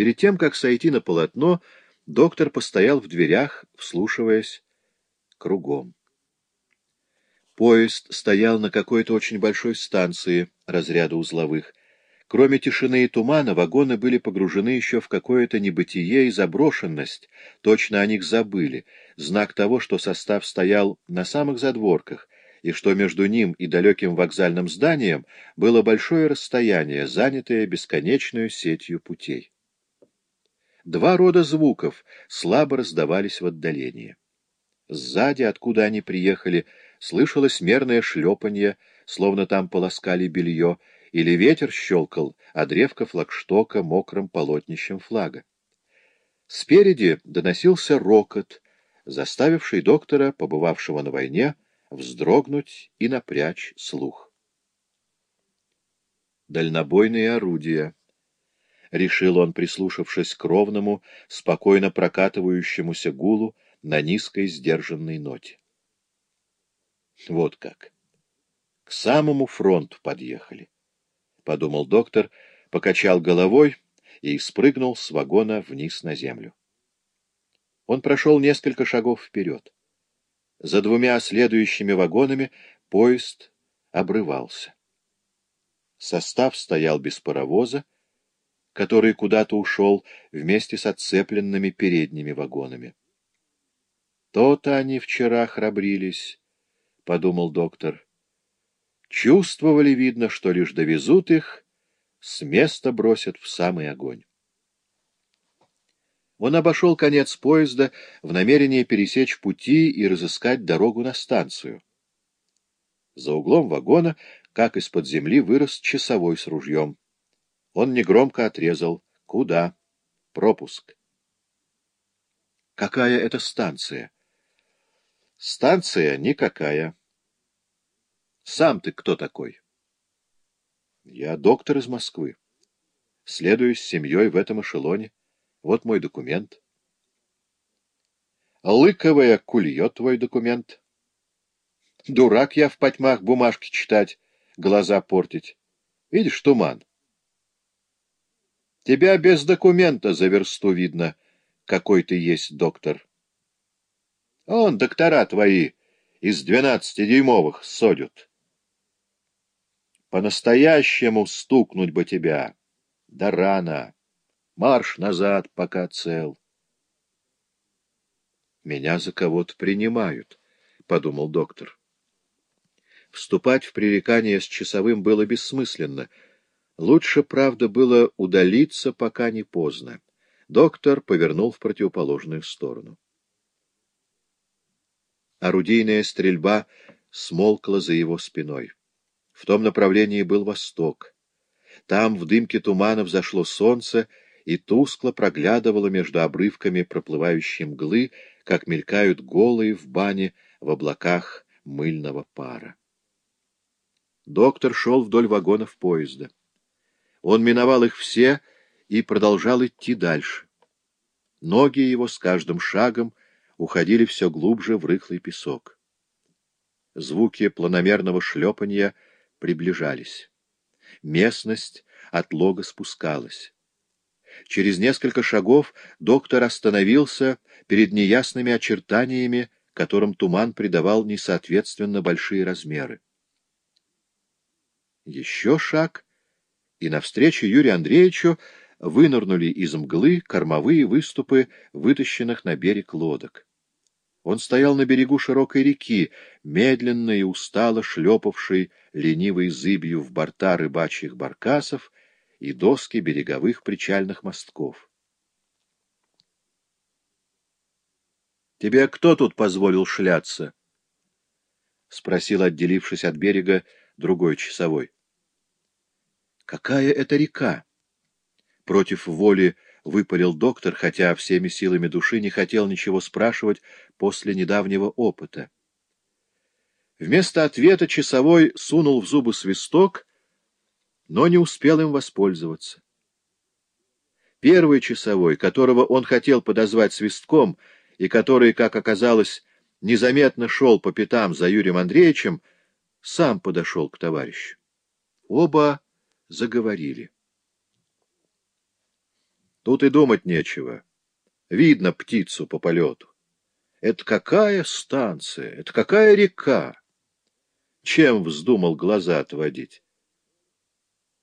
Перед тем, как сойти на полотно, доктор постоял в дверях, вслушиваясь кругом. Поезд стоял на какой-то очень большой станции разряда узловых. Кроме тишины и тумана, вагоны были погружены еще в какое-то небытие и заброшенность. Точно о них забыли. Знак того, что состав стоял на самых задворках, и что между ним и далеким вокзальным зданием было большое расстояние, занятое бесконечную сетью путей. Два рода звуков слабо раздавались в отдалении. Сзади, откуда они приехали, слышалось мерное шлепанье, словно там полоскали белье, или ветер щелкал, а древко флагштока мокрым полотнищем флага. Спереди доносился рокот, заставивший доктора, побывавшего на войне, вздрогнуть и напрячь слух. Дальнобойные орудия —— решил он, прислушавшись к ровному, спокойно прокатывающемуся гулу на низкой сдержанной ноте. Вот как. К самому фронту подъехали, — подумал доктор, покачал головой и спрыгнул с вагона вниз на землю. Он прошел несколько шагов вперед. За двумя следующими вагонами поезд обрывался. Состав стоял без паровоза, который куда-то ушел вместе с отцепленными передними вагонами. «То-то они вчера храбрились», — подумал доктор. «Чувствовали, видно, что лишь довезут их, с места бросят в самый огонь». Он обошел конец поезда в намерении пересечь пути и разыскать дорогу на станцию. За углом вагона, как из-под земли, вырос часовой с ружьем. Он негромко отрезал. Куда? Пропуск. Какая это станция? Станция никакая. Сам ты кто такой? Я доктор из Москвы. Следую с семьей в этом эшелоне. Вот мой документ. Лыковая кулье твой документ. Дурак я в потьмах бумажки читать, глаза портить. Видишь, туман. Тебя без документа за версту видно, какой ты есть доктор. Он, доктора твои, из двенадцатидюймовых содят. По-настоящему стукнуть бы тебя. Да рано. Марш назад, пока цел. Меня за кого-то принимают, — подумал доктор. Вступать в пререкание с часовым было бессмысленно — Лучше, правда, было удалиться, пока не поздно. Доктор повернул в противоположную сторону. Орудийная стрельба смолкла за его спиной. В том направлении был восток. Там в дымке тумана взошло солнце и тускло проглядывало между обрывками проплывающей мглы, как мелькают голые в бане в облаках мыльного пара. Доктор шел вдоль вагонов поезда. Он миновал их все и продолжал идти дальше. Ноги его с каждым шагом уходили все глубже в рыхлый песок. Звуки планомерного шлепанья приближались. Местность от лога спускалась. Через несколько шагов доктор остановился перед неясными очертаниями, которым туман придавал несоответственно большие размеры. Еще шаг — и навстречу Юрию Андреевичу вынырнули из мглы кормовые выступы вытащенных на берег лодок. Он стоял на берегу широкой реки, медленно и устало шлепавшей ленивой зыбью в борта рыбачьих баркасов и доски береговых причальных мостков. — Тебе кто тут позволил шляться? — спросил, отделившись от берега, другой часовой. Какая это река? Против воли выпалил доктор, хотя всеми силами души не хотел ничего спрашивать после недавнего опыта. Вместо ответа часовой сунул в зубы свисток, но не успел им воспользоваться. Первый часовой, которого он хотел подозвать свистком, и который, как оказалось, незаметно шел по пятам за Юрием Андреевичем, сам подошел к товарищу. Оба заговорили. Тут и думать нечего. Видно птицу по полету. Это какая станция? Это какая река? Чем вздумал глаза отводить?